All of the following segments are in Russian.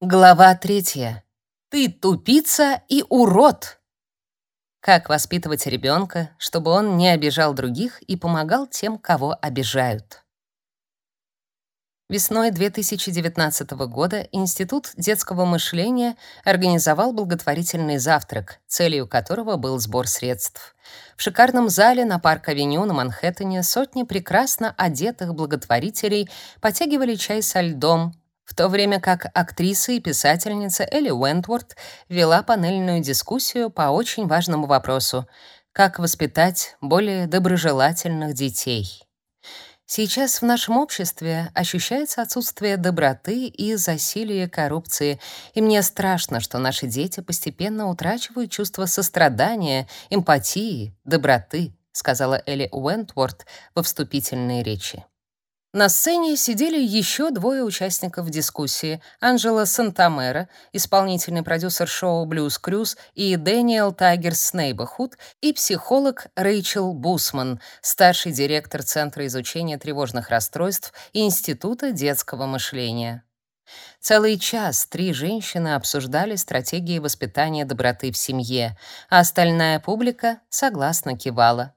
Глава третья. Ты тупица и урод. Как воспитывать ребенка, чтобы он не обижал других и помогал тем, кого обижают. Весной 2019 года Институт детского мышления организовал благотворительный завтрак, целью которого был сбор средств. В шикарном зале на Парк-авеню на Манхэттене сотни прекрасно одетых благотворителей потягивали чай со льдом, в то время как актриса и писательница Элли Уэнтворт вела панельную дискуссию по очень важному вопросу — как воспитать более доброжелательных детей. Сейчас в нашем обществе ощущается отсутствие доброты и засилие коррупции, и мне страшно, что наши дети постепенно утрачивают чувство сострадания, эмпатии, доброты, сказала Элли Уэнтворт во вступительной речи. На сцене сидели еще двое участников дискуссии: Анжела Сантамера, исполнительный продюсер шоу Blues Cruise, и Дэниел Тайгерс Neighborhood, и психолог Рэйчел Бусман, старший директор Центра изучения тревожных расстройств Института детского мышления. Целый час три женщины обсуждали стратегии воспитания доброты в семье, а остальная публика согласно кивала.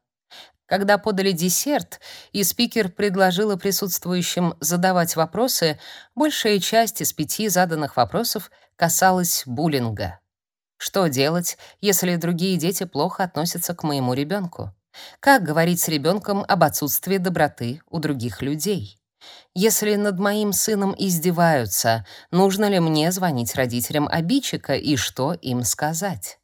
Когда подали десерт, и спикер предложила присутствующим задавать вопросы, большая часть из пяти заданных вопросов касалась буллинга. Что делать, если другие дети плохо относятся к моему ребенку? Как говорить с ребенком об отсутствии доброты у других людей? Если над моим сыном издеваются, нужно ли мне звонить родителям обидчика и что им сказать?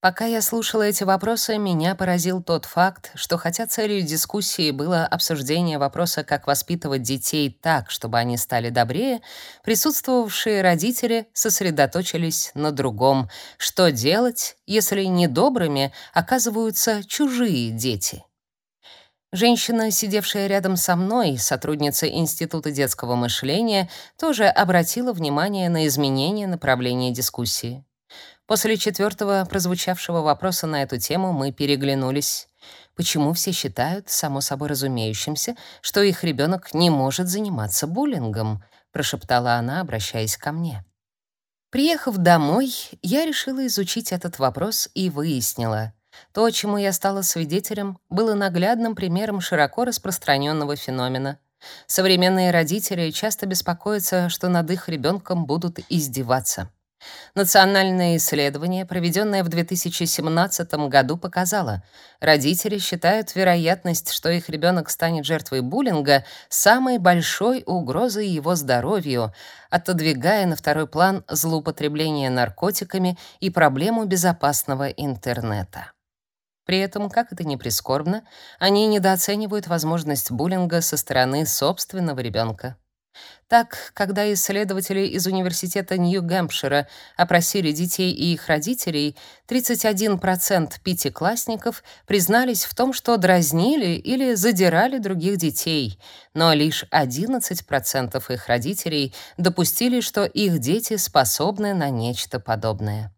Пока я слушала эти вопросы, меня поразил тот факт, что хотя целью дискуссии было обсуждение вопроса, как воспитывать детей так, чтобы они стали добрее, присутствовавшие родители сосредоточились на другом: что делать, если недобрыми оказываются чужие дети. Женщина, сидевшая рядом со мной, сотрудница Института детского мышления, тоже обратила внимание на изменение направления дискуссии. После четвертого прозвучавшего вопроса на эту тему мы переглянулись. Почему все считают, само собой разумеющимся, что их ребенок не может заниматься буллингом? прошептала она, обращаясь ко мне. Приехав домой, я решила изучить этот вопрос и выяснила, то, чему я стала свидетелем, было наглядным примером широко распространенного феномена. Современные родители часто беспокоятся, что над их ребенком будут издеваться. Национальное исследование, проведенное в 2017 году, показало, родители считают вероятность, что их ребенок станет жертвой буллинга, самой большой угрозой его здоровью, отодвигая на второй план злоупотребление наркотиками и проблему безопасного интернета. При этом, как это ни прискорбно, они недооценивают возможность буллинга со стороны собственного ребенка. Так, когда исследователи из Университета Нью-Гэмпшира опросили детей и их родителей, 31% пятиклассников признались в том, что дразнили или задирали других детей, но лишь 11% их родителей допустили, что их дети способны на нечто подобное.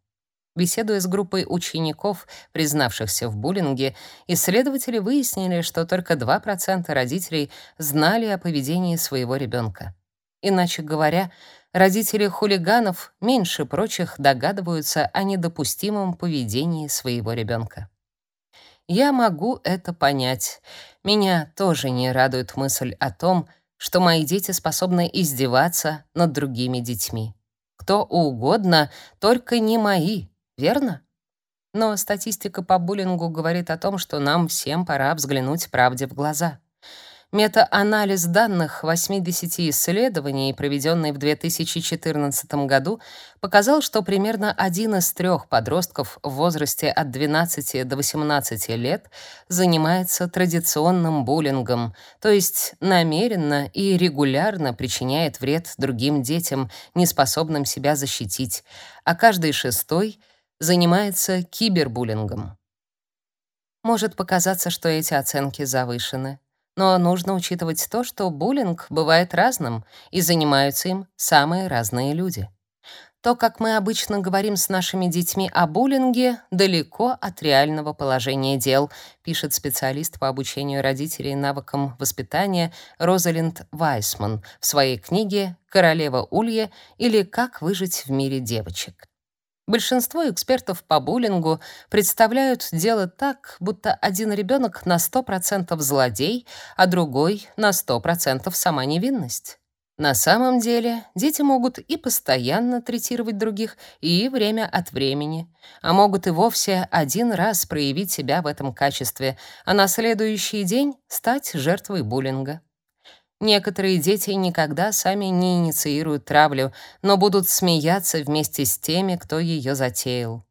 Беседуя с группой учеников, признавшихся в буллинге, исследователи выяснили, что только 2% родителей знали о поведении своего ребенка. Иначе говоря, родители хулиганов меньше прочих догадываются о недопустимом поведении своего ребенка. Я могу это понять. Меня тоже не радует мысль о том, что мои дети способны издеваться над другими детьми. Кто угодно, только не мои, верно? Но статистика по буллингу говорит о том, что нам всем пора взглянуть правде в глаза. Метаанализ данных 80 исследований, проведенный в 2014 году, показал, что примерно один из трех подростков в возрасте от 12 до 18 лет занимается традиционным буллингом, то есть намеренно и регулярно причиняет вред другим детям, неспособным себя защитить, а каждый шестой занимается кибербуллингом. Может показаться, что эти оценки завышены. Но нужно учитывать то, что буллинг бывает разным, и занимаются им самые разные люди. То, как мы обычно говорим с нашими детьми о буллинге, далеко от реального положения дел, пишет специалист по обучению родителей навыкам воспитания Розалинд Вайсман в своей книге «Королева Улья» или «Как выжить в мире девочек». Большинство экспертов по буллингу представляют дело так, будто один ребенок на 100% злодей, а другой на 100% сама невинность. На самом деле, дети могут и постоянно третировать других, и время от времени, а могут и вовсе один раз проявить себя в этом качестве, а на следующий день стать жертвой буллинга. Некоторые дети никогда сами не инициируют травлю, но будут смеяться вместе с теми, кто ее затеял.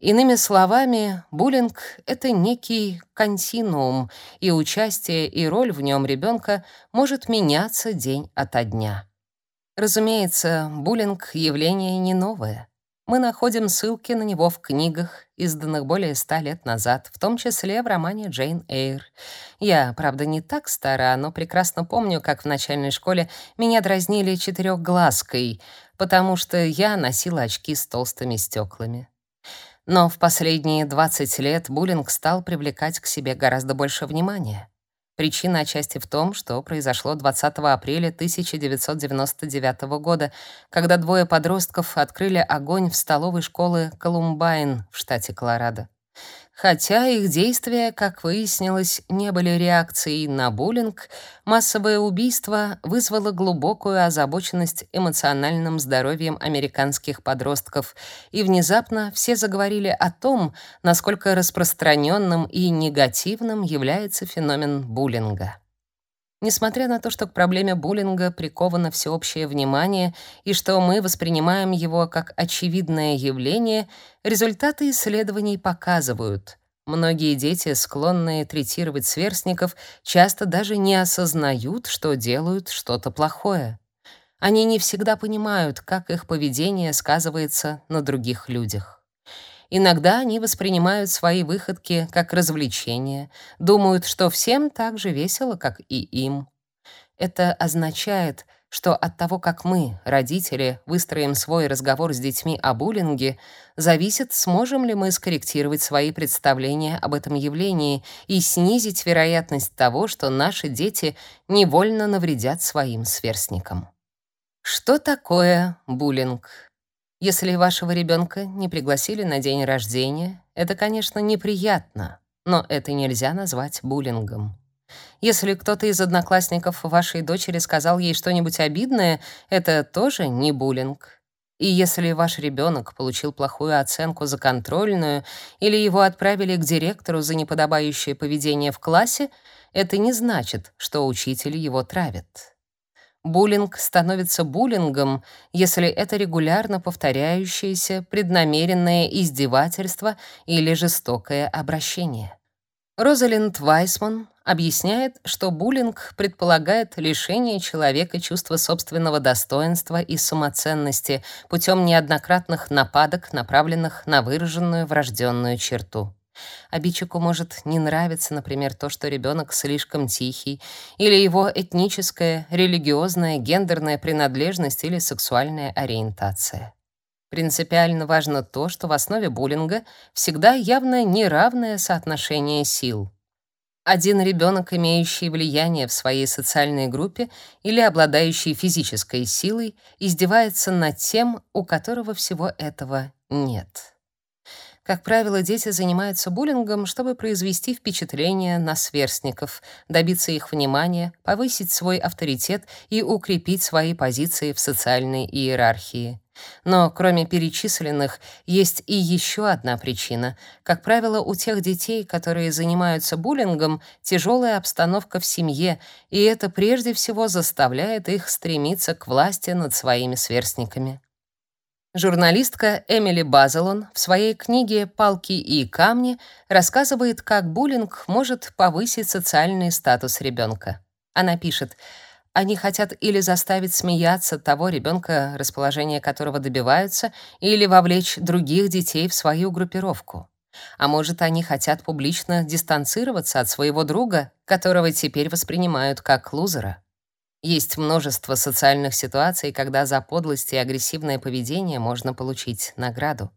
Иными словами, буллинг — это некий континуум, и участие и роль в нем ребенка может меняться день ото дня. Разумеется, буллинг — явление не новое. Мы находим ссылки на него в книгах, изданных более ста лет назад, в том числе в романе Джейн Эйр. Я, правда, не так стара, но прекрасно помню, как в начальной школе меня дразнили четырехглазкой, потому что я носила очки с толстыми стеклами. Но в последние 20 лет буллинг стал привлекать к себе гораздо больше внимания. Причина отчасти в том, что произошло 20 апреля 1999 года, когда двое подростков открыли огонь в столовой школы Колумбайн в штате Колорадо. Хотя их действия, как выяснилось, не были реакцией на буллинг, массовое убийство вызвало глубокую озабоченность эмоциональным здоровьем американских подростков, и внезапно все заговорили о том, насколько распространенным и негативным является феномен буллинга. Несмотря на то, что к проблеме буллинга приковано всеобщее внимание и что мы воспринимаем его как очевидное явление, результаты исследований показывают, многие дети, склонные третировать сверстников, часто даже не осознают, что делают что-то плохое. Они не всегда понимают, как их поведение сказывается на других людях. Иногда они воспринимают свои выходки как развлечение, думают, что всем так же весело, как и им. Это означает, что от того, как мы, родители, выстроим свой разговор с детьми о буллинге, зависит, сможем ли мы скорректировать свои представления об этом явлении и снизить вероятность того, что наши дети невольно навредят своим сверстникам. Что такое буллинг? Если вашего ребенка не пригласили на день рождения, это, конечно, неприятно, но это нельзя назвать буллингом. Если кто-то из одноклассников вашей дочери сказал ей что-нибудь обидное, это тоже не буллинг. И если ваш ребенок получил плохую оценку за контрольную или его отправили к директору за неподобающее поведение в классе, это не значит, что учитель его травит. Буллинг становится буллингом, если это регулярно повторяющееся преднамеренное издевательство или жестокое обращение. Розалинд Вайсман объясняет, что буллинг предполагает лишение человека чувства собственного достоинства и самоценности путем неоднократных нападок, направленных на выраженную врожденную черту. Обидчику может не нравиться, например, то, что ребенок слишком тихий, или его этническая, религиозная, гендерная принадлежность или сексуальная ориентация. Принципиально важно то, что в основе буллинга всегда явно неравное соотношение сил. Один ребенок, имеющий влияние в своей социальной группе или обладающий физической силой, издевается над тем, у которого всего этого нет. Как правило, дети занимаются буллингом, чтобы произвести впечатление на сверстников, добиться их внимания, повысить свой авторитет и укрепить свои позиции в социальной иерархии. Но кроме перечисленных, есть и еще одна причина. Как правило, у тех детей, которые занимаются буллингом, тяжелая обстановка в семье, и это прежде всего заставляет их стремиться к власти над своими сверстниками. Журналистка Эмили Базелон в своей книге «Палки и камни» рассказывает, как буллинг может повысить социальный статус ребенка. Она пишет, они хотят или заставить смеяться того ребенка, расположение которого добиваются, или вовлечь других детей в свою группировку. А может, они хотят публично дистанцироваться от своего друга, которого теперь воспринимают как лузера. Есть множество социальных ситуаций, когда за подлость и агрессивное поведение можно получить награду.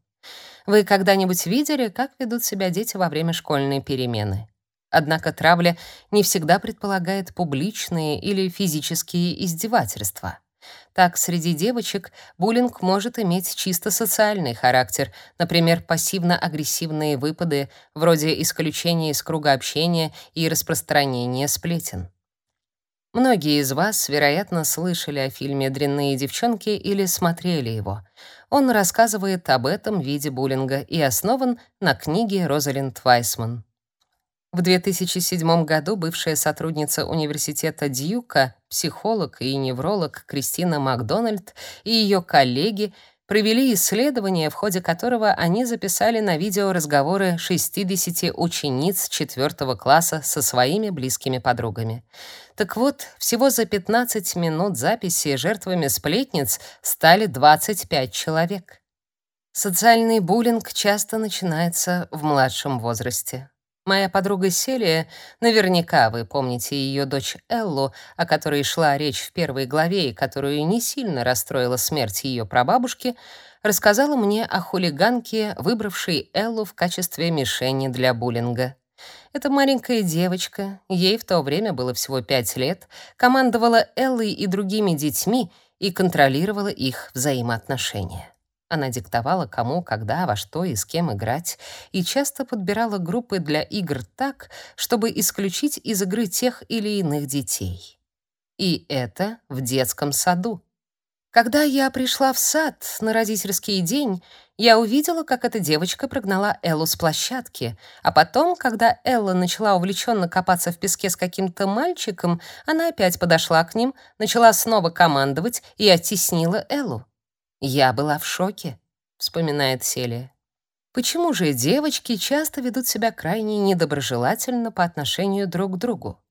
Вы когда-нибудь видели, как ведут себя дети во время школьной перемены? Однако травля не всегда предполагает публичные или физические издевательства. Так, среди девочек буллинг может иметь чисто социальный характер, например, пассивно-агрессивные выпады, вроде исключения из круга общения и распространения сплетен. Многие из вас, вероятно, слышали о фильме «Дрянные девчонки» или смотрели его. Он рассказывает об этом виде буллинга и основан на книге Розалинд Вайсман. В 2007 году бывшая сотрудница университета Дьюка, психолог и невролог Кристина Макдональд и ее коллеги провели исследование, в ходе которого они записали на видео разговоры 60 учениц 4 класса со своими близкими подругами. Так вот, всего за 15 минут записи жертвами сплетниц стали 25 человек. Социальный буллинг часто начинается в младшем возрасте. Моя подруга Селия, наверняка вы помните ее дочь Эллу, о которой шла речь в первой главе и которую не сильно расстроила смерть ее прабабушки, рассказала мне о хулиганке, выбравшей Эллу в качестве мишени для буллинга. Эта маленькая девочка, ей в то время было всего пять лет, командовала Эллой и другими детьми и контролировала их взаимоотношения. Она диктовала, кому, когда, во что и с кем играть, и часто подбирала группы для игр так, чтобы исключить из игры тех или иных детей. И это в детском саду. Когда я пришла в сад на родительский день, я увидела, как эта девочка прогнала Эллу с площадки, а потом, когда Элла начала увлеченно копаться в песке с каким-то мальчиком, она опять подошла к ним, начала снова командовать и оттеснила Эллу. Я была в шоке, вспоминает Селия. Почему же девочки часто ведут себя крайне недоброжелательно по отношению друг к другу?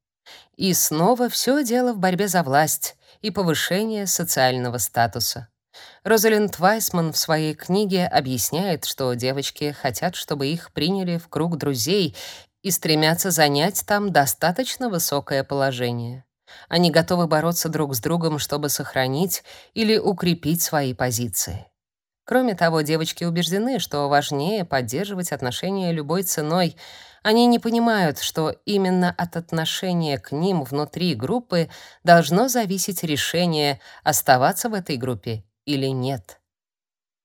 И снова все дело в борьбе за власть и повышение социального статуса. Розалинд Вайсман в своей книге объясняет, что девочки хотят, чтобы их приняли в круг друзей и стремятся занять там достаточно высокое положение. Они готовы бороться друг с другом, чтобы сохранить или укрепить свои позиции. Кроме того, девочки убеждены, что важнее поддерживать отношения любой ценой. Они не понимают, что именно от отношения к ним внутри группы должно зависеть решение, оставаться в этой группе или нет.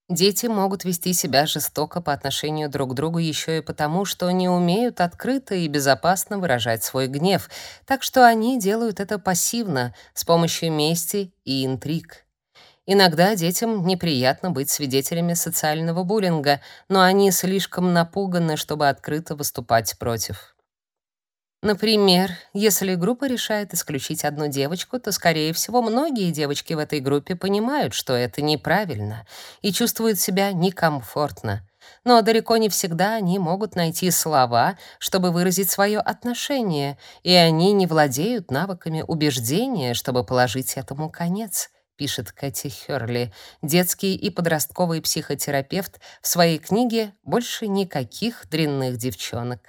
Дети могут вести себя жестоко по отношению друг к другу еще и потому, что не умеют открыто и безопасно выражать свой гнев, так что они делают это пассивно, с помощью мести и интриг. Иногда детям неприятно быть свидетелями социального буллинга, но они слишком напуганы, чтобы открыто выступать против. Например, если группа решает исключить одну девочку, то, скорее всего, многие девочки в этой группе понимают, что это неправильно, и чувствуют себя некомфортно. Но далеко не всегда они могут найти слова, чтобы выразить свое отношение, и они не владеют навыками убеждения, чтобы положить этому конец пишет Кэти Хёрли, детский и подростковый психотерапевт в своей книге «Больше никаких дрянных девчонок».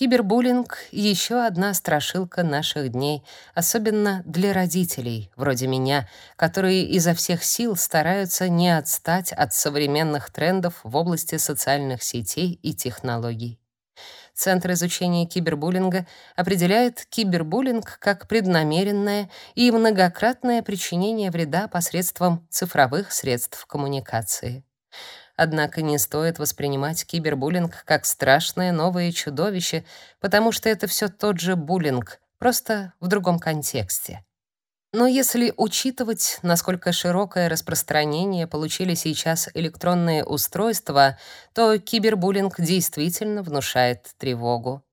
Кибербуллинг — еще одна страшилка наших дней, особенно для родителей, вроде меня, которые изо всех сил стараются не отстать от современных трендов в области социальных сетей и технологий. Центр изучения кибербуллинга определяет кибербуллинг как преднамеренное и многократное причинение вреда посредством цифровых средств коммуникации. Однако не стоит воспринимать кибербуллинг как страшное новое чудовище, потому что это все тот же буллинг, просто в другом контексте. Но если учитывать, насколько широкое распространение получили сейчас электронные устройства, то кибербуллинг действительно внушает тревогу.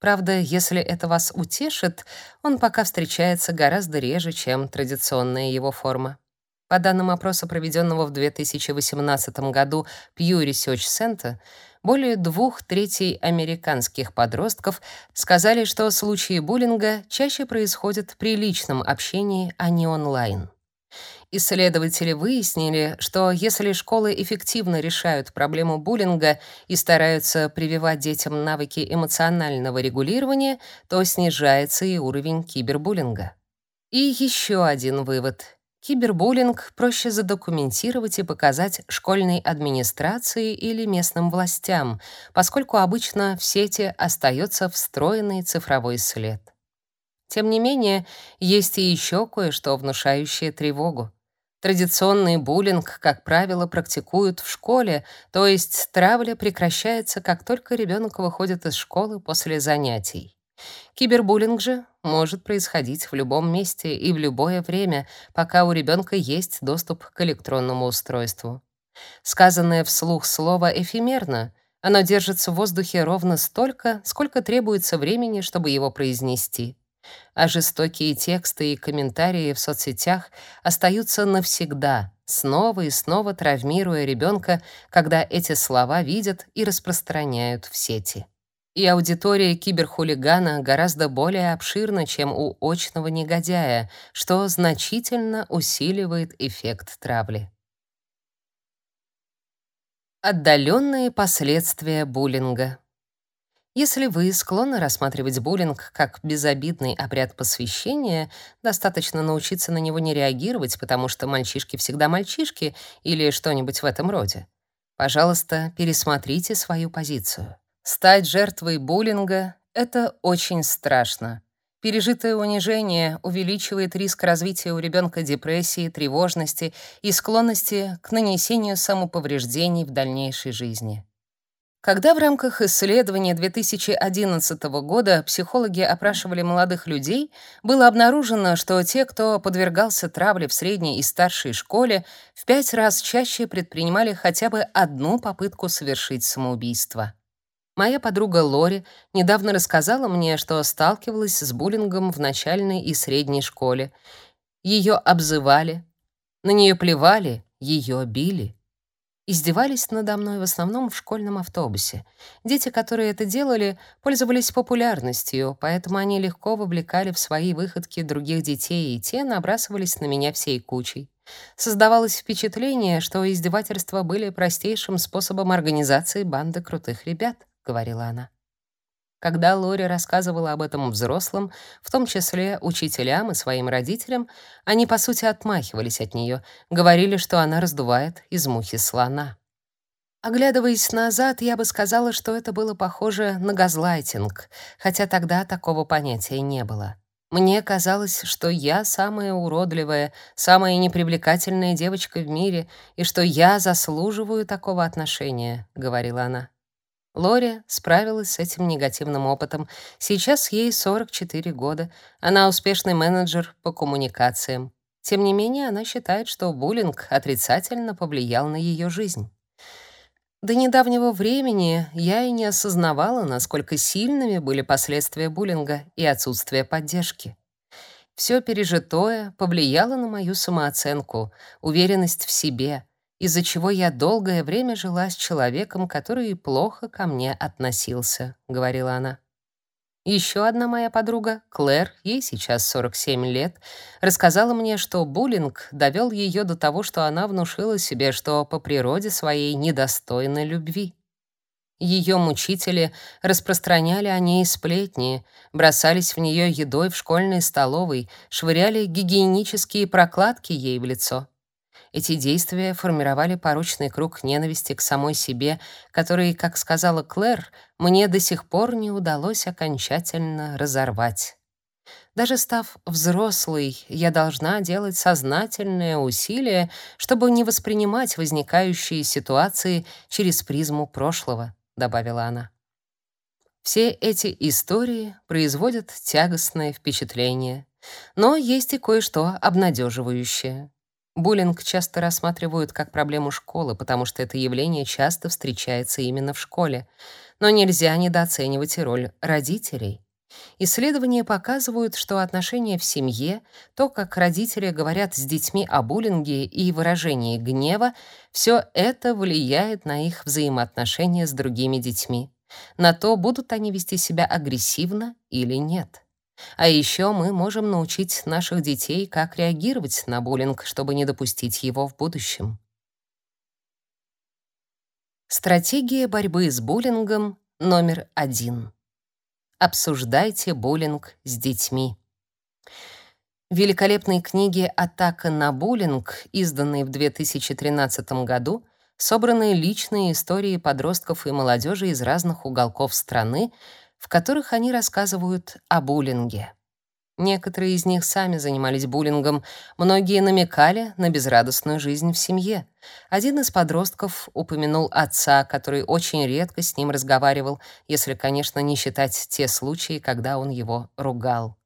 Правда, если это вас утешит, он пока встречается гораздо реже, чем традиционная его форма. По данным опроса, проведенного в 2018 году Pew Research Center, более двух третей американских подростков сказали, что случаи буллинга чаще происходят при личном общении, а не онлайн. Исследователи выяснили, что если школы эффективно решают проблему буллинга и стараются прививать детям навыки эмоционального регулирования, то снижается и уровень кибербуллинга. И еще один вывод. Кибербуллинг проще задокументировать и показать школьной администрации или местным властям, поскольку обычно в сети остается встроенный цифровой след. Тем не менее, есть и еще кое-что внушающее тревогу. Традиционный буллинг, как правило, практикуют в школе, то есть травля прекращается, как только ребенок выходит из школы после занятий. Кибербуллинг же может происходить в любом месте и в любое время, пока у ребенка есть доступ к электронному устройству. Сказанное вслух слово эфемерно. Оно держится в воздухе ровно столько, сколько требуется времени, чтобы его произнести. А жестокие тексты и комментарии в соцсетях остаются навсегда, снова и снова травмируя ребенка, когда эти слова видят и распространяют в сети. И аудитория киберхулигана гораздо более обширна, чем у очного негодяя, что значительно усиливает эффект травли. Отдаленные последствия буллинга. Если вы склонны рассматривать буллинг как безобидный обряд посвящения, достаточно научиться на него не реагировать, потому что мальчишки всегда мальчишки или что-нибудь в этом роде. Пожалуйста, пересмотрите свою позицию. Стать жертвой буллинга — это очень страшно. Пережитое унижение увеличивает риск развития у ребенка депрессии, тревожности и склонности к нанесению самоповреждений в дальнейшей жизни. Когда в рамках исследования 2011 года психологи опрашивали молодых людей, было обнаружено, что те, кто подвергался травле в средней и старшей школе, в пять раз чаще предпринимали хотя бы одну попытку совершить самоубийство. Моя подруга Лори недавно рассказала мне, что сталкивалась с буллингом в начальной и средней школе. Ее обзывали, на нее плевали, ее били. Издевались надо мной в основном в школьном автобусе. Дети, которые это делали, пользовались популярностью, поэтому они легко вовлекали в свои выходки других детей, и те набрасывались на меня всей кучей. Создавалось впечатление, что издевательства были простейшим способом организации банды крутых ребят говорила она. Когда Лори рассказывала об этом взрослым, в том числе учителям и своим родителям, они по сути отмахивались от нее, говорили, что она раздувает из мухи слона. Оглядываясь назад, я бы сказала, что это было похоже на газлайтинг, хотя тогда такого понятия не было. Мне казалось, что я самая уродливая, самая непривлекательная девочка в мире и что я заслуживаю такого отношения, говорила она. Лори справилась с этим негативным опытом. Сейчас ей 44 года. Она успешный менеджер по коммуникациям. Тем не менее, она считает, что буллинг отрицательно повлиял на ее жизнь. До недавнего времени я и не осознавала, насколько сильными были последствия буллинга и отсутствие поддержки. Все пережитое повлияло на мою самооценку, уверенность в себе — из-за чего я долгое время жила с человеком, который плохо ко мне относился, говорила она. Еще одна моя подруга, Клэр, ей сейчас 47 лет, рассказала мне, что буллинг довел ее до того, что она внушила себе, что по природе своей недостойна любви. Ее мучители распространяли о ней сплетни, бросались в нее едой в школьной столовой, швыряли гигиенические прокладки ей в лицо. Эти действия формировали порочный круг ненависти к самой себе, который, как сказала Клэр, мне до сих пор не удалось окончательно разорвать. Даже став взрослой, я должна делать сознательные усилия, чтобы не воспринимать возникающие ситуации через призму прошлого, добавила она. Все эти истории производят тягостное впечатление, но есть и кое-что обнадеживающее. Буллинг часто рассматривают как проблему школы, потому что это явление часто встречается именно в школе. Но нельзя недооценивать и роль родителей. Исследования показывают, что отношения в семье, то, как родители говорят с детьми о буллинге и выражении гнева, все это влияет на их взаимоотношения с другими детьми, на то, будут они вести себя агрессивно или нет. А еще мы можем научить наших детей, как реагировать на буллинг, чтобы не допустить его в будущем. Стратегия борьбы с буллингом номер один. Обсуждайте буллинг с детьми. В великолепной книге «Атака на буллинг», изданной в 2013 году, собраны личные истории подростков и молодежи из разных уголков страны, в которых они рассказывают о буллинге. Некоторые из них сами занимались буллингом, многие намекали на безрадостную жизнь в семье. Один из подростков упомянул отца, который очень редко с ним разговаривал, если, конечно, не считать те случаи, когда он его ругал.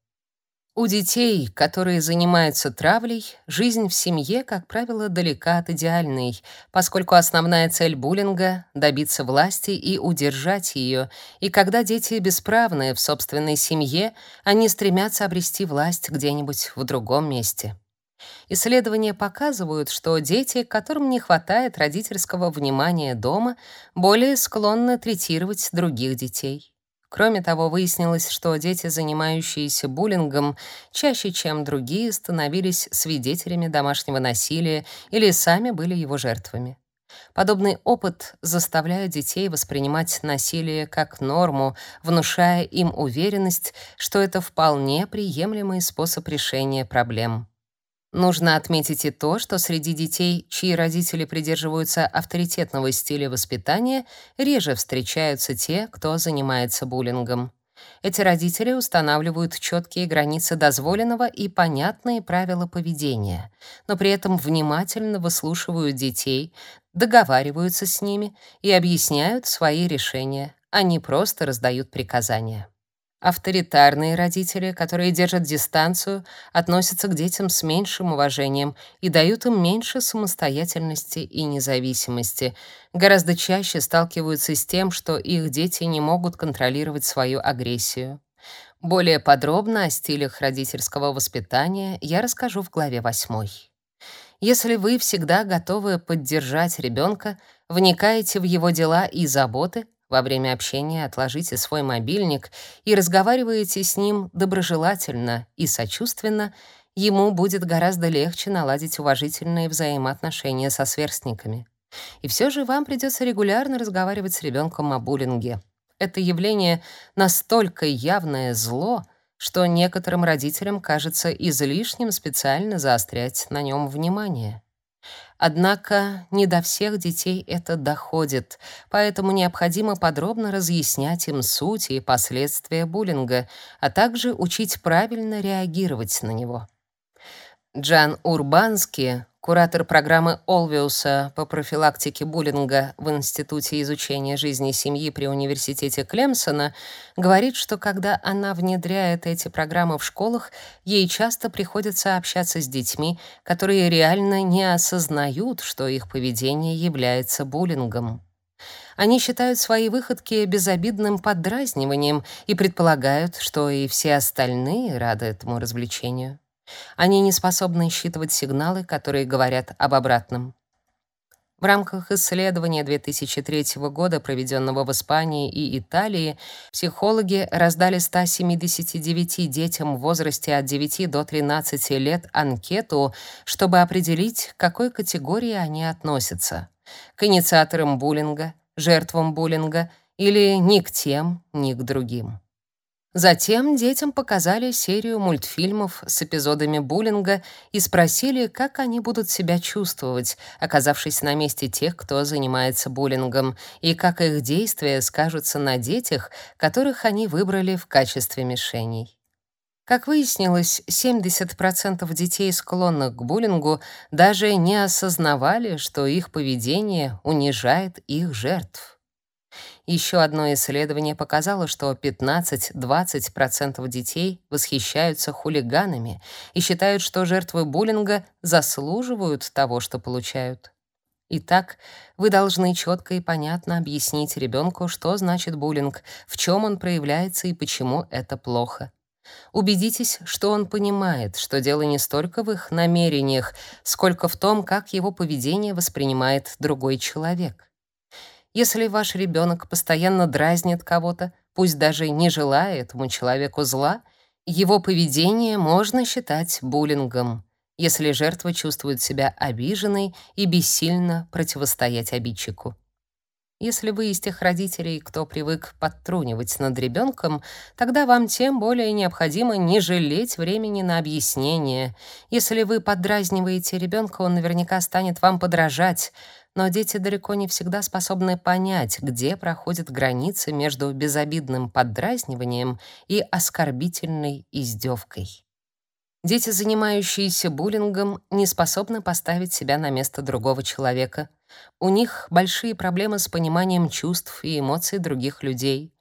У детей, которые занимаются травлей, жизнь в семье, как правило, далека от идеальной, поскольку основная цель буллинга — добиться власти и удержать ее, и когда дети бесправны в собственной семье, они стремятся обрести власть где-нибудь в другом месте. Исследования показывают, что дети, которым не хватает родительского внимания дома, более склонны третировать других детей. Кроме того, выяснилось, что дети, занимающиеся буллингом, чаще, чем другие, становились свидетелями домашнего насилия или сами были его жертвами. Подобный опыт заставляет детей воспринимать насилие как норму, внушая им уверенность, что это вполне приемлемый способ решения проблем. Нужно отметить и то, что среди детей, чьи родители придерживаются авторитетного стиля воспитания, реже встречаются те, кто занимается буллингом. Эти родители устанавливают четкие границы дозволенного и понятные правила поведения, но при этом внимательно выслушивают детей, договариваются с ними и объясняют свои решения, а не просто раздают приказания. Авторитарные родители, которые держат дистанцию, относятся к детям с меньшим уважением и дают им меньше самостоятельности и независимости. Гораздо чаще сталкиваются с тем, что их дети не могут контролировать свою агрессию. Более подробно о стилях родительского воспитания я расскажу в главе 8. Если вы всегда готовы поддержать ребенка, вникаете в его дела и заботы, во время общения отложите свой мобильник и разговариваете с ним доброжелательно и сочувственно, ему будет гораздо легче наладить уважительные взаимоотношения со сверстниками. И все же вам придется регулярно разговаривать с ребенком о буллинге. Это явление настолько явное зло, что некоторым родителям кажется излишним специально заострять на нем внимание. Однако не до всех детей это доходит, поэтому необходимо подробно разъяснять им суть и последствия буллинга, а также учить правильно реагировать на него. Джан Урбанский Куратор программы Олвиуса по профилактике буллинга в Институте изучения жизни семьи при Университете Клемсона говорит, что когда она внедряет эти программы в школах, ей часто приходится общаться с детьми, которые реально не осознают, что их поведение является буллингом. Они считают свои выходки безобидным поддразниванием и предполагают, что и все остальные рады этому развлечению. Они не способны считывать сигналы, которые говорят об обратном. В рамках исследования 2003 года, проведенного в Испании и Италии, психологи раздали 179 детям в возрасте от 9 до 13 лет анкету, чтобы определить, к какой категории они относятся: к инициаторам буллинга, жертвам буллинга или ни к тем, ни к другим. Затем детям показали серию мультфильмов с эпизодами буллинга и спросили, как они будут себя чувствовать, оказавшись на месте тех, кто занимается буллингом, и как их действия скажутся на детях, которых они выбрали в качестве мишеней. Как выяснилось, 70% детей, склонных к буллингу, даже не осознавали, что их поведение унижает их жертв. Еще одно исследование показало, что 15-20% детей восхищаются хулиганами и считают, что жертвы буллинга заслуживают того, что получают. Итак, вы должны четко и понятно объяснить ребенку, что значит буллинг, в чем он проявляется и почему это плохо. Убедитесь, что он понимает, что дело не столько в их намерениях, сколько в том, как его поведение воспринимает другой человек. Если ваш ребенок постоянно дразнит кого-то, пусть даже не желая этому человеку зла, его поведение можно считать буллингом, если жертва чувствует себя обиженной и бессильно противостоять обидчику. Если вы из тех родителей, кто привык подтрунивать над ребенком, тогда вам тем более необходимо не жалеть времени на объяснение. Если вы поддразниваете ребенка, он наверняка станет вам подражать. Но дети далеко не всегда способны понять, где проходит граница между безобидным поддразниванием и оскорбительной издевкой. Дети, занимающиеся буллингом, не способны поставить себя на место другого человека. У них большие проблемы с пониманием чувств и эмоций других людей.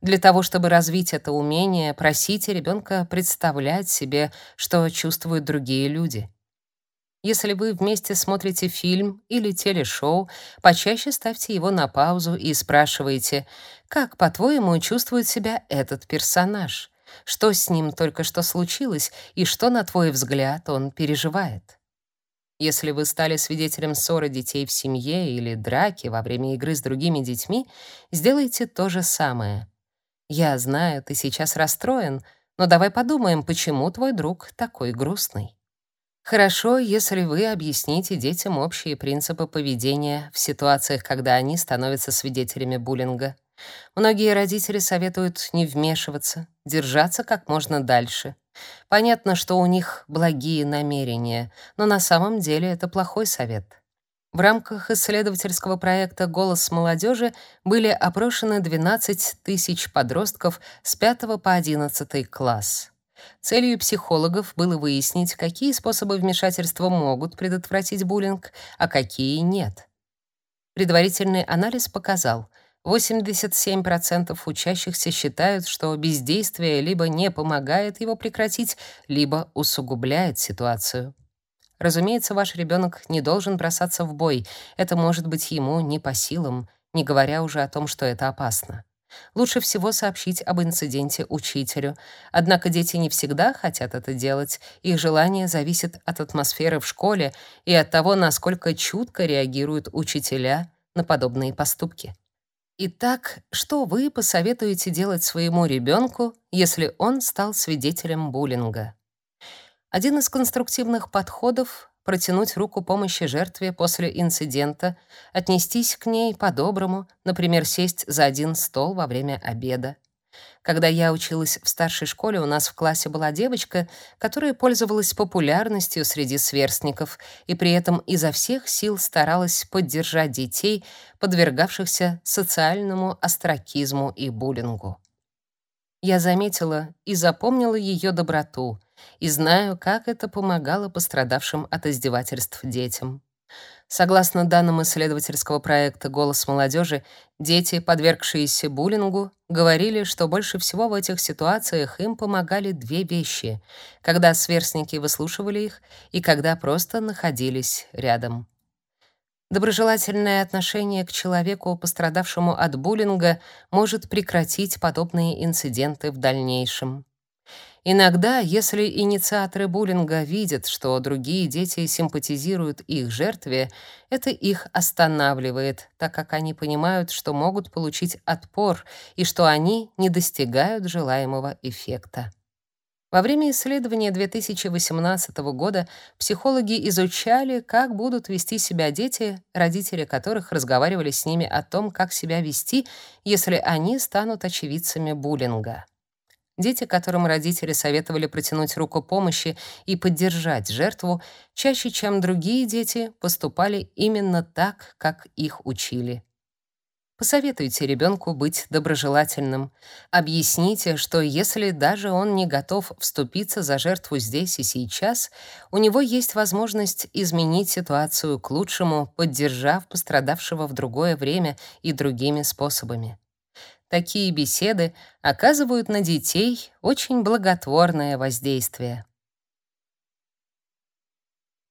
Для того, чтобы развить это умение, просите ребенка представлять себе, что чувствуют другие люди. Если вы вместе смотрите фильм или телешоу, почаще ставьте его на паузу и спрашивайте, как, по-твоему, чувствует себя этот персонаж? Что с ним только что случилось и что, на твой взгляд, он переживает? Если вы стали свидетелем ссоры детей в семье или драки во время игры с другими детьми, сделайте то же самое. Я знаю, ты сейчас расстроен, но давай подумаем, почему твой друг такой грустный. Хорошо, если вы объясните детям общие принципы поведения в ситуациях, когда они становятся свидетелями буллинга. Многие родители советуют не вмешиваться, держаться как можно дальше. Понятно, что у них благие намерения, но на самом деле это плохой совет. В рамках исследовательского проекта «Голос молодежи» были опрошены 12 тысяч подростков с 5 по 11 класс. Целью психологов было выяснить, какие способы вмешательства могут предотвратить буллинг, а какие нет. Предварительный анализ показал — 87% учащихся считают, что бездействие либо не помогает его прекратить, либо усугубляет ситуацию. Разумеется, ваш ребенок не должен бросаться в бой. Это может быть ему не по силам, не говоря уже о том, что это опасно. Лучше всего сообщить об инциденте учителю. Однако дети не всегда хотят это делать. Их желание зависит от атмосферы в школе и от того, насколько чутко реагируют учителя на подобные поступки. Итак, что вы посоветуете делать своему ребенку, если он стал свидетелем буллинга? Один из конструктивных подходов — протянуть руку помощи жертве после инцидента, отнестись к ней по-доброму, например, сесть за один стол во время обеда. Когда я училась в старшей школе, у нас в классе была девочка, которая пользовалась популярностью среди сверстников и при этом изо всех сил старалась поддержать детей, подвергавшихся социальному остракизму и буллингу. Я заметила и запомнила ее доброту, и знаю, как это помогало пострадавшим от издевательств детям. Согласно данным исследовательского проекта «Голос молодежи», дети, подвергшиеся буллингу, говорили, что больше всего в этих ситуациях им помогали две вещи — когда сверстники выслушивали их и когда просто находились рядом. Доброжелательное отношение к человеку, пострадавшему от буллинга, может прекратить подобные инциденты в дальнейшем. Иногда, если инициаторы буллинга видят, что другие дети симпатизируют их жертве, это их останавливает, так как они понимают, что могут получить отпор и что они не достигают желаемого эффекта. Во время исследования 2018 года психологи изучали, как будут вести себя дети, родители которых разговаривали с ними о том, как себя вести, если они станут очевидцами буллинга. Дети, которым родители советовали протянуть руку помощи и поддержать жертву, чаще, чем другие дети, поступали именно так, как их учили. Посоветуйте ребенку быть доброжелательным. Объясните, что если даже он не готов вступиться за жертву здесь и сейчас, у него есть возможность изменить ситуацию к лучшему, поддержав пострадавшего в другое время и другими способами. Такие беседы оказывают на детей очень благотворное воздействие.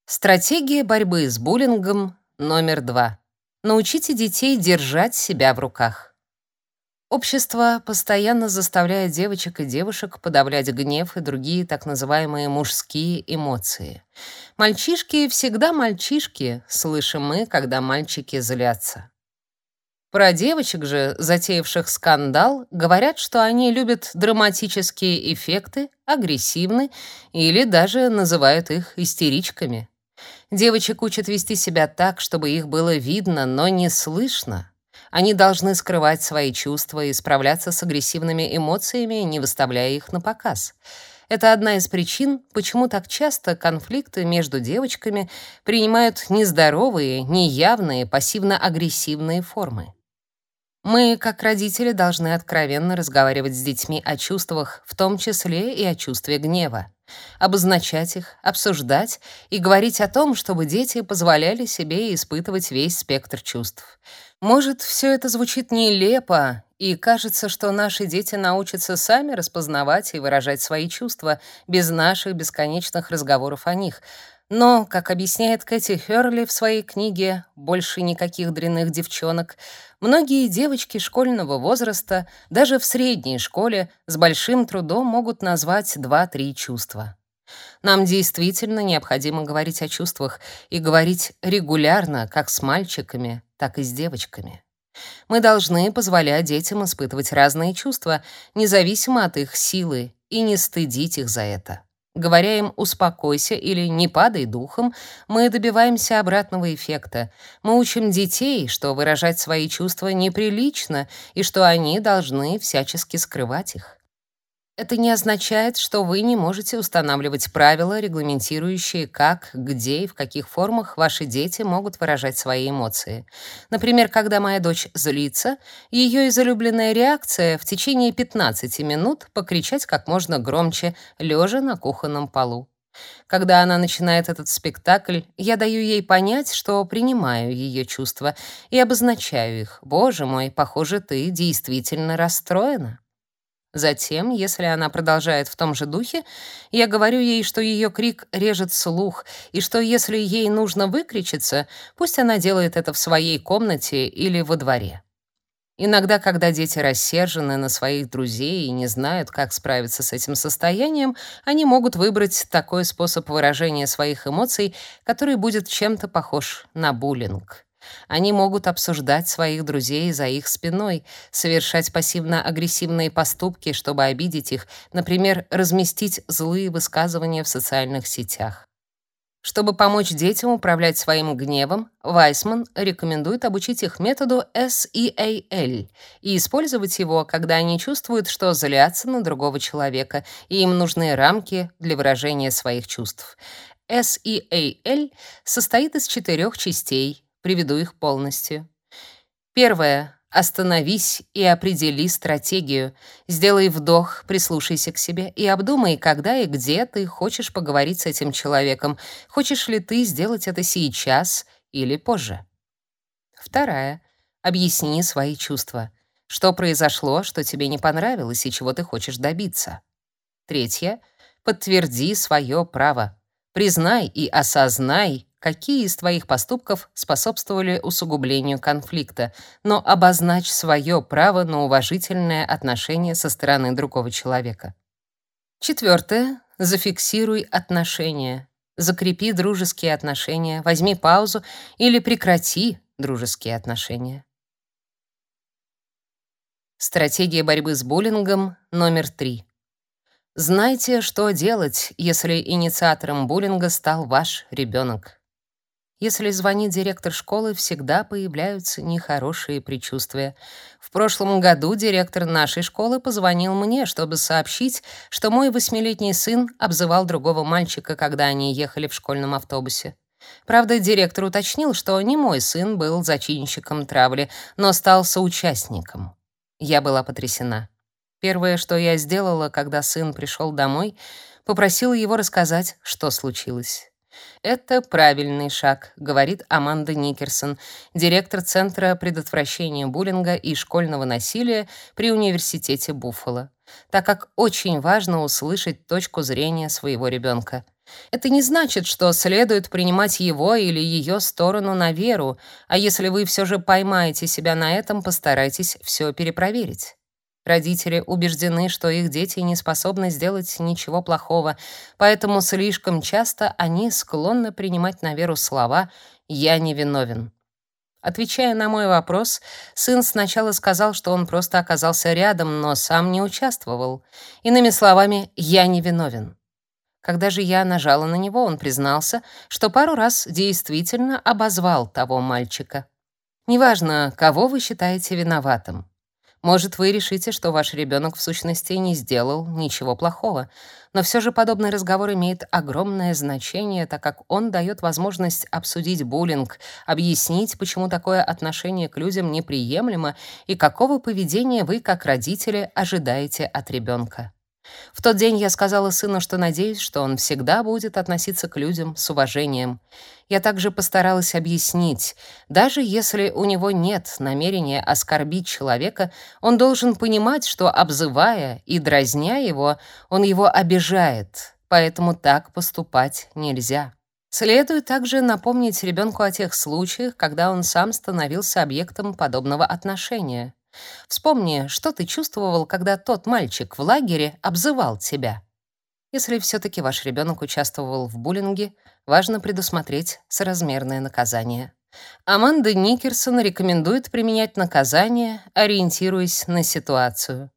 Стратегия борьбы с буллингом номер два. Научите детей держать себя в руках. Общество постоянно заставляет девочек и девушек подавлять гнев и другие так называемые мужские эмоции. Мальчишки всегда мальчишки, слышим мы, когда мальчики злятся. Про девочек же, затеявших скандал, говорят, что они любят драматические эффекты, агрессивны или даже называют их истеричками. Девочек учат вести себя так, чтобы их было видно, но не слышно. Они должны скрывать свои чувства и справляться с агрессивными эмоциями, не выставляя их на показ. Это одна из причин, почему так часто конфликты между девочками принимают нездоровые, неявные, пассивно-агрессивные формы. Мы, как родители, должны откровенно разговаривать с детьми о чувствах, в том числе и о чувстве гнева, обозначать их, обсуждать и говорить о том, чтобы дети позволяли себе испытывать весь спектр чувств. Может, все это звучит нелепо, и кажется, что наши дети научатся сами распознавать и выражать свои чувства без наших бесконечных разговоров о них — но, как объясняет Кэти Херли в своей книге «Больше никаких дрянных девчонок», многие девочки школьного возраста, даже в средней школе, с большим трудом могут назвать два-три чувства. Нам действительно необходимо говорить о чувствах и говорить регулярно как с мальчиками, так и с девочками. Мы должны позволять детям испытывать разные чувства, независимо от их силы, и не стыдить их за это. Говоря им «успокойся» или «не падай духом», мы добиваемся обратного эффекта. Мы учим детей, что выражать свои чувства неприлично и что они должны всячески скрывать их. Это не означает, что вы не можете устанавливать правила, регламентирующие, как, где и в каких формах ваши дети могут выражать свои эмоции. Например, когда моя дочь злится, ее излюбленная реакция в течение 15 минут покричать как можно громче, лежа на кухонном полу. Когда она начинает этот спектакль, я даю ей понять, что принимаю ее чувства и обозначаю их. «Боже мой, похоже, ты действительно расстроена». Затем, если она продолжает в том же духе, я говорю ей, что ее крик режет слух, и что если ей нужно выкричиться, пусть она делает это в своей комнате или во дворе. Иногда, когда дети рассержены на своих друзей и не знают, как справиться с этим состоянием, они могут выбрать такой способ выражения своих эмоций, который будет чем-то похож на буллинг. Они могут обсуждать своих друзей за их спиной, совершать пассивно-агрессивные поступки, чтобы обидеть их, например, разместить злые высказывания в социальных сетях. Чтобы помочь детям управлять своим гневом, Вайсман рекомендует обучить их методу SEAL и использовать его, когда они чувствуют, что злятся на другого человека, и им нужны рамки для выражения своих чувств. SEAL состоит из четырех частей Приведу их полностью. Первое. Остановись и определи стратегию. Сделай вдох, прислушайся к себе и обдумай, когда и где ты хочешь поговорить с этим человеком. Хочешь ли ты сделать это сейчас или позже? Вторая. Объясни свои чувства. Что произошло, что тебе не понравилось и чего ты хочешь добиться? Третье. Подтверди свое право. Признай и осознай, какие из твоих поступков способствовали усугублению конфликта, но обозначь свое право на уважительное отношение со стороны другого человека. Четвертое. Зафиксируй отношения. Закрепи дружеские отношения, возьми паузу или прекрати дружеские отношения. Стратегия борьбы с буллингом номер три. Знайте, что делать, если инициатором буллинга стал ваш ребенок. Если звонит директор школы, всегда появляются нехорошие предчувствия. В прошлом году директор нашей школы позвонил мне, чтобы сообщить, что мой восьмилетний сын обзывал другого мальчика, когда они ехали в школьном автобусе. Правда, директор уточнил, что не мой сын был зачинщиком травли, но стал соучастником. Я была потрясена. Первое, что я сделала, когда сын пришел домой, попросила его рассказать, что случилось. Это правильный шаг, говорит Аманда Никерсон, директор Центра предотвращения буллинга и школьного насилия при Университете Буффало, так как очень важно услышать точку зрения своего ребенка. Это не значит, что следует принимать его или ее сторону на веру, а если вы все же поймаете себя на этом, постарайтесь все перепроверить. Родители убеждены, что их дети не способны сделать ничего плохого, поэтому слишком часто они склонны принимать на веру слова «я не виновен». Отвечая на мой вопрос, сын сначала сказал, что он просто оказался рядом, но сам не участвовал. Иными словами, «я не виновен». Когда же я нажала на него, он признался, что пару раз действительно обозвал того мальчика. Неважно, кого вы считаете виноватым. Может, вы решите, что ваш ребенок в сущности не сделал ничего плохого, но все же подобный разговор имеет огромное значение, так как он дает возможность обсудить буллинг, объяснить, почему такое отношение к людям неприемлемо и какого поведения вы, как родители, ожидаете от ребенка. В тот день я сказала сыну, что надеюсь, что он всегда будет относиться к людям с уважением. Я также постаралась объяснить, даже если у него нет намерения оскорбить человека, он должен понимать, что обзывая и дразня его, он его обижает, поэтому так поступать нельзя. Следует также напомнить ребенку о тех случаях, когда он сам становился объектом подобного отношения. Вспомни, что ты чувствовал, когда тот мальчик в лагере обзывал тебя. Если все таки ваш ребенок участвовал в буллинге, важно предусмотреть соразмерное наказание. Аманда Никерсон рекомендует применять наказание, ориентируясь на ситуацию.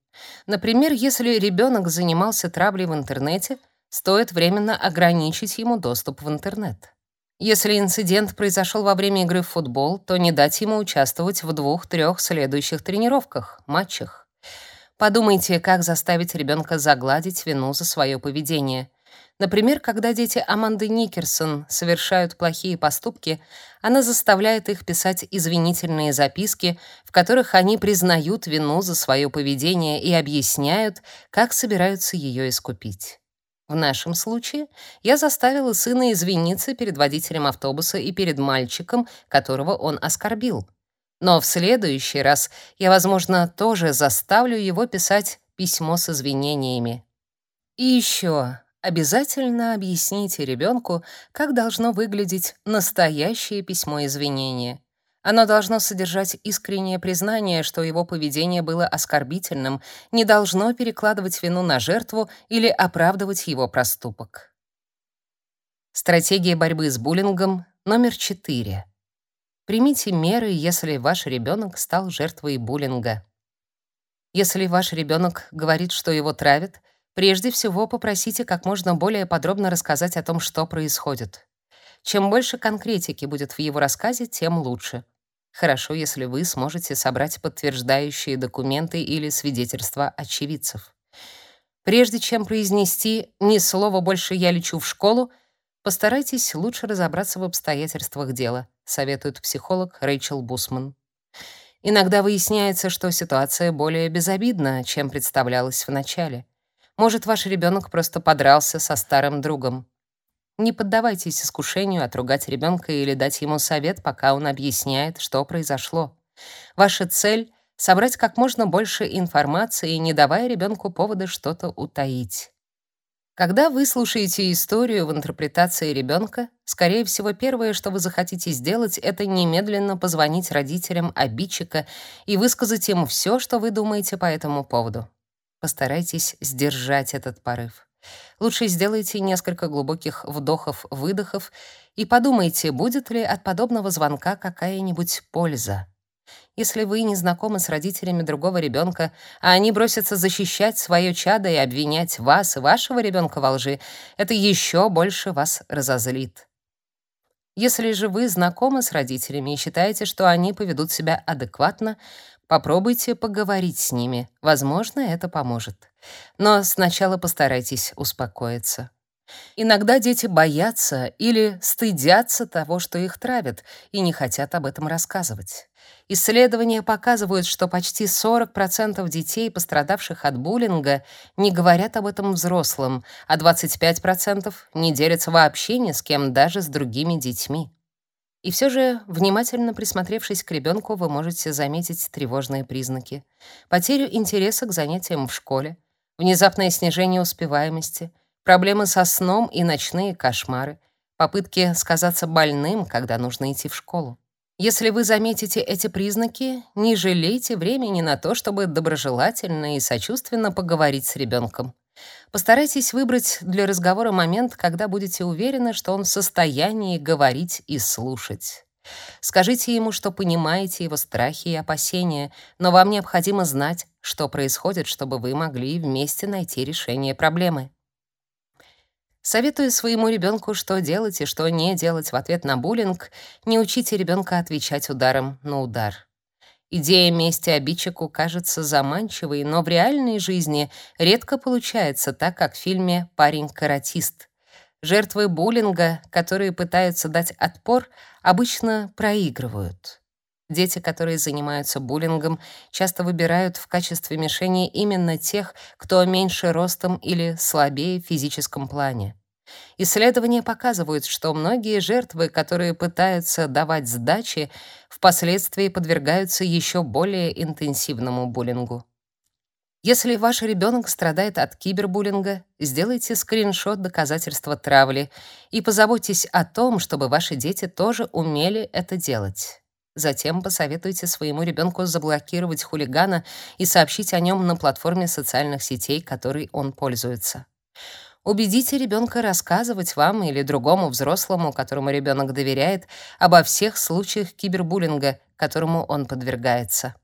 Например, если ребенок занимался травлей в интернете, стоит временно ограничить ему доступ в интернет. Если инцидент произошел во время игры в футбол, то не дать ему участвовать в двух-трех следующих тренировках, матчах. Подумайте, как заставить ребенка загладить вину за свое поведение. Например, когда дети Аманды Никерсон совершают плохие поступки, она заставляет их писать извинительные записки, в которых они признают вину за свое поведение и объясняют, как собираются ее искупить. В нашем случае я заставила сына извиниться перед водителем автобуса и перед мальчиком, которого он оскорбил. Но в следующий раз я, возможно, тоже заставлю его писать письмо с извинениями. И еще обязательно объясните ребенку, как должно выглядеть настоящее письмо извинения. Оно должно содержать искреннее признание, что его поведение было оскорбительным, не должно перекладывать вину на жертву или оправдывать его проступок. Стратегия борьбы с буллингом номер 4. Примите меры, если ваш ребенок стал жертвой буллинга. Если ваш ребенок говорит, что его травят, прежде всего попросите как можно более подробно рассказать о том, что происходит. Чем больше конкретики будет в его рассказе, тем лучше. Хорошо, если вы сможете собрать подтверждающие документы или свидетельства очевидцев. Прежде чем произнести «ни слова больше я лечу в школу», постарайтесь лучше разобраться в обстоятельствах дела, советует психолог Рэйчел Бусман. Иногда выясняется, что ситуация более безобидна, чем представлялась вначале. Может, ваш ребенок просто подрался со старым другом. Не поддавайтесь искушению отругать ребенка или дать ему совет, пока он объясняет, что произошло. Ваша цель — собрать как можно больше информации, не давая ребенку повода что-то утаить. Когда вы слушаете историю в интерпретации ребенка, скорее всего, первое, что вы захотите сделать, это немедленно позвонить родителям обидчика и высказать им все, что вы думаете по этому поводу. Постарайтесь сдержать этот порыв. Лучше сделайте несколько глубоких вдохов-выдохов и подумайте, будет ли от подобного звонка какая-нибудь польза. Если вы не знакомы с родителями другого ребенка, а они бросятся защищать свое чадо и обвинять вас и вашего ребенка во лжи, это еще больше вас разозлит. Если же вы знакомы с родителями и считаете, что они поведут себя адекватно, Попробуйте поговорить с ними. Возможно, это поможет. Но сначала постарайтесь успокоиться. Иногда дети боятся или стыдятся того, что их травят, и не хотят об этом рассказывать. Исследования показывают, что почти 40% детей, пострадавших от буллинга, не говорят об этом взрослым, а 25% не делятся вообще ни с кем, даже с другими детьми. И все же, внимательно присмотревшись к ребенку, вы можете заметить тревожные признаки: потерю интереса к занятиям в школе, внезапное снижение успеваемости, проблемы со сном и ночные кошмары, попытки сказаться больным, когда нужно идти в школу. Если вы заметите эти признаки, не жалейте времени на то, чтобы доброжелательно и сочувственно поговорить с ребенком. Постарайтесь выбрать для разговора момент, когда будете уверены, что он в состоянии говорить и слушать. Скажите ему, что понимаете его страхи и опасения, но вам необходимо знать, что происходит, чтобы вы могли вместе найти решение проблемы. Советуя своему ребенку, что делать и что не делать в ответ на буллинг, не учите ребенка отвечать ударом на удар. Идея мести обидчику кажется заманчивой, но в реальной жизни редко получается так, как в фильме «Парень-каратист». Жертвы буллинга, которые пытаются дать отпор, обычно проигрывают. Дети, которые занимаются буллингом, часто выбирают в качестве мишени именно тех, кто меньше ростом или слабее в физическом плане. Исследования показывают, что многие жертвы, которые пытаются давать сдачи, впоследствии подвергаются еще более интенсивному буллингу. Если ваш ребенок страдает от кибербуллинга, сделайте скриншот доказательства травли и позаботьтесь о том, чтобы ваши дети тоже умели это делать. Затем посоветуйте своему ребенку заблокировать хулигана и сообщить о нем на платформе социальных сетей, которой он пользуется. Убедите ребенка рассказывать вам или другому взрослому, которому ребенок доверяет, обо всех случаях кибербуллинга, которому он подвергается.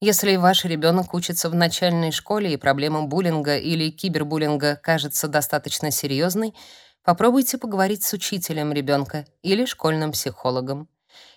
Если ваш ребенок учится в начальной школе и проблема буллинга или кибербуллинга кажется достаточно серьезной, попробуйте поговорить с учителем ребенка или школьным психологом.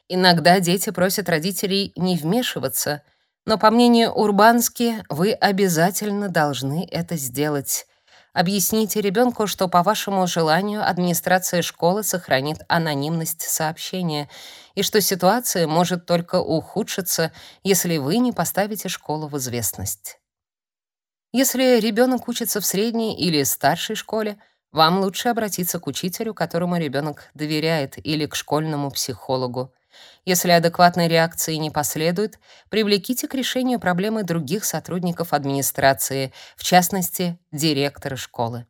Иногда дети просят родителей не вмешиваться, но по мнению Урбански, вы обязательно должны это сделать. Объясните ребенку, что по вашему желанию администрация школы сохранит анонимность сообщения и что ситуация может только ухудшиться, если вы не поставите школу в известность. Если ребенок учится в средней или старшей школе, вам лучше обратиться к учителю, которому ребенок доверяет, или к школьному психологу. Если адекватной реакции не последует, привлеките к решению проблемы других сотрудников администрации, в частности, директора школы.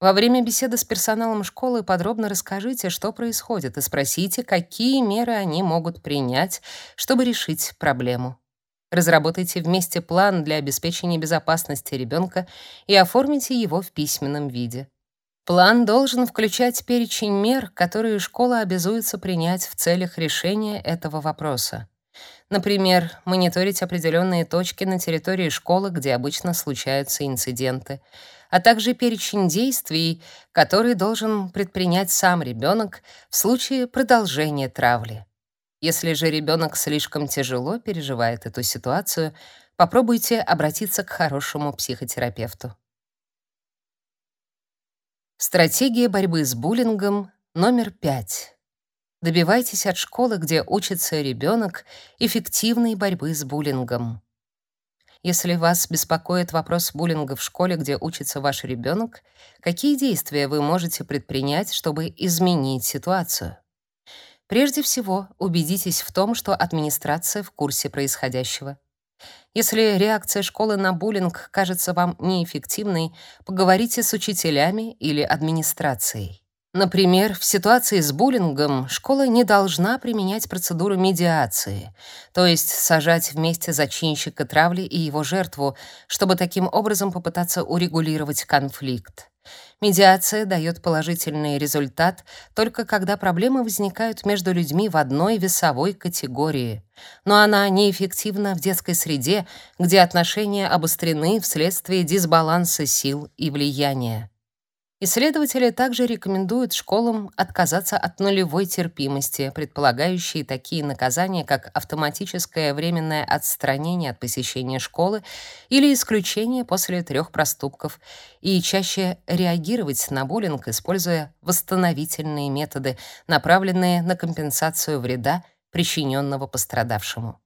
Во время беседы с персоналом школы подробно расскажите, что происходит, и спросите, какие меры они могут принять, чтобы решить проблему. Разработайте вместе план для обеспечения безопасности ребенка и оформите его в письменном виде. План должен включать перечень мер, которые школа обязуется принять в целях решения этого вопроса. Например, мониторить определенные точки на территории школы, где обычно случаются инциденты, а также перечень действий, которые должен предпринять сам ребенок в случае продолжения травли. Если же ребенок слишком тяжело переживает эту ситуацию, попробуйте обратиться к хорошему психотерапевту. Стратегия борьбы с буллингом номер пять. Добивайтесь от школы, где учится ребенок, эффективной борьбы с буллингом. Если вас беспокоит вопрос буллинга в школе, где учится ваш ребенок, какие действия вы можете предпринять, чтобы изменить ситуацию? Прежде всего, убедитесь в том, что администрация в курсе происходящего. Если реакция школы на буллинг кажется вам неэффективной, поговорите с учителями или администрацией. Например, в ситуации с буллингом школа не должна применять процедуру медиации, то есть сажать вместе зачинщика травли и его жертву, чтобы таким образом попытаться урегулировать конфликт. Медиация дает положительный результат только когда проблемы возникают между людьми в одной весовой категории. Но она неэффективна в детской среде, где отношения обострены вследствие дисбаланса сил и влияния. Исследователи также рекомендуют школам отказаться от нулевой терпимости, предполагающей такие наказания, как автоматическое временное отстранение от посещения школы или исключение после трех проступков, и чаще реагировать на буллинг, используя восстановительные методы, направленные на компенсацию вреда, причиненного пострадавшему.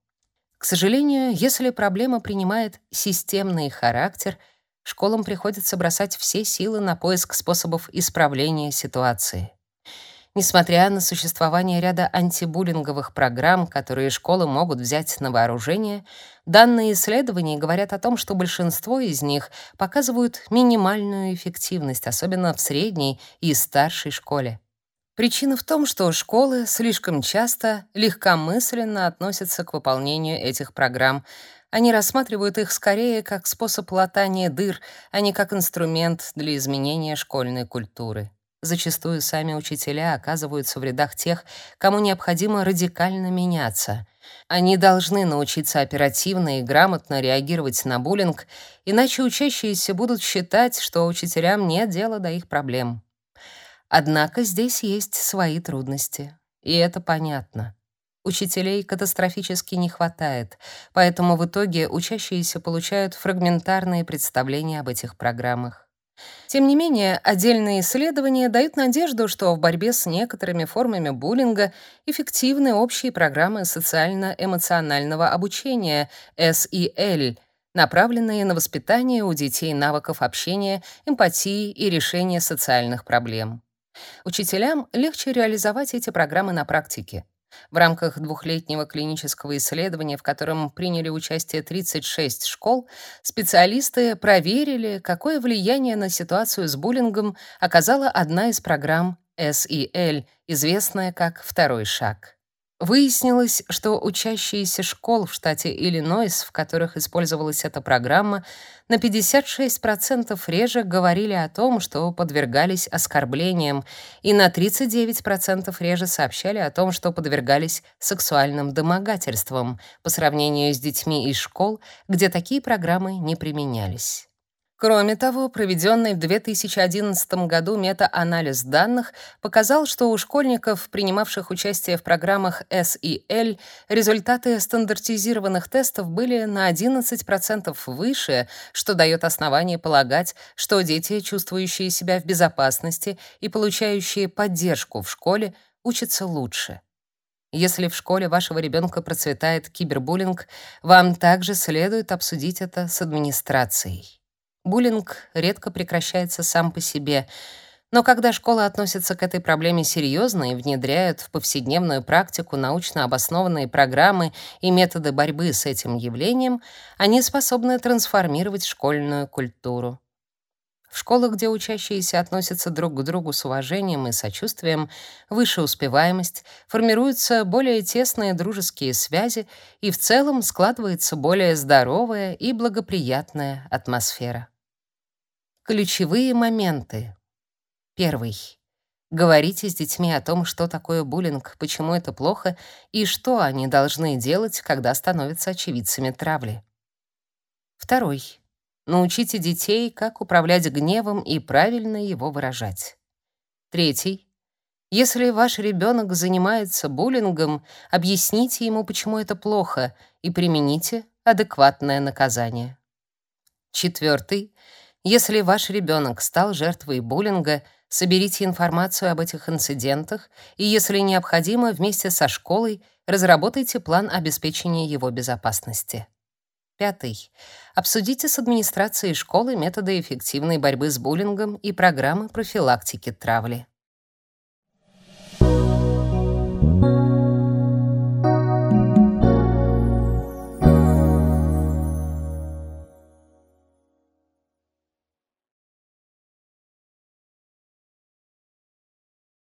К сожалению, если проблема принимает системный характер — школам приходится бросать все силы на поиск способов исправления ситуации. Несмотря на существование ряда антибуллинговых программ, которые школы могут взять на вооружение, данные исследований говорят о том, что большинство из них показывают минимальную эффективность, особенно в средней и старшей школе. Причина в том, что школы слишком часто легкомысленно относятся к выполнению этих программ, они рассматривают их скорее как способ латания дыр, а не как инструмент для изменения школьной культуры. Зачастую сами учителя оказываются в рядах тех, кому необходимо радикально меняться. Они должны научиться оперативно и грамотно реагировать на буллинг, иначе учащиеся будут считать, что учителям нет дела до их проблем. Однако здесь есть свои трудности, и это понятно. Учителей катастрофически не хватает, поэтому в итоге учащиеся получают фрагментарные представления об этих программах. Тем не менее, отдельные исследования дают надежду, что в борьбе с некоторыми формами буллинга эффективны общие программы социально-эмоционального обучения SEL, направленные на воспитание у детей навыков общения, эмпатии и решения социальных проблем. Учителям легче реализовать эти программы на практике. В рамках двухлетнего клинического исследования, в котором приняли участие 36 школ, специалисты проверили, какое влияние на ситуацию с буллингом оказала одна из программ SEL, известная как «Второй шаг». Выяснилось, что учащиеся школ в штате Иллинойс, в которых использовалась эта программа, на 56% реже говорили о том, что подвергались оскорблениям, и на 39% реже сообщали о том, что подвергались сексуальным домогательствам по сравнению с детьми из школ, где такие программы не применялись. Кроме того, проведенный в 2011 году мета-анализ данных показал, что у школьников, принимавших участие в программах SEL, результаты стандартизированных тестов были на 11% выше, что дает основание полагать, что дети, чувствующие себя в безопасности и получающие поддержку в школе, учатся лучше. Если в школе вашего ребенка процветает кибербуллинг, вам также следует обсудить это с администрацией. Буллинг редко прекращается сам по себе, но когда школа относится к этой проблеме серьезно и внедряет в повседневную практику научно обоснованные программы и методы борьбы с этим явлением, они способны трансформировать школьную культуру. В школах, где учащиеся относятся друг к другу с уважением и сочувствием, выше успеваемость, формируются более тесные дружеские связи и в целом складывается более здоровая и благоприятная атмосфера. Ключевые моменты. Первый. Говорите с детьми о том, что такое буллинг, почему это плохо и что они должны делать, когда становятся очевидцами травли. Второй. Научите детей, как управлять гневом и правильно его выражать. Третий. Если ваш ребенок занимается буллингом, объясните ему, почему это плохо, и примените адекватное наказание. Четвертый. Если ваш ребенок стал жертвой буллинга, соберите информацию об этих инцидентах и, если необходимо, вместе со школой разработайте план обеспечения его безопасности. Пятый. Обсудите с администрацией школы методы эффективной борьбы с буллингом и программы профилактики травли.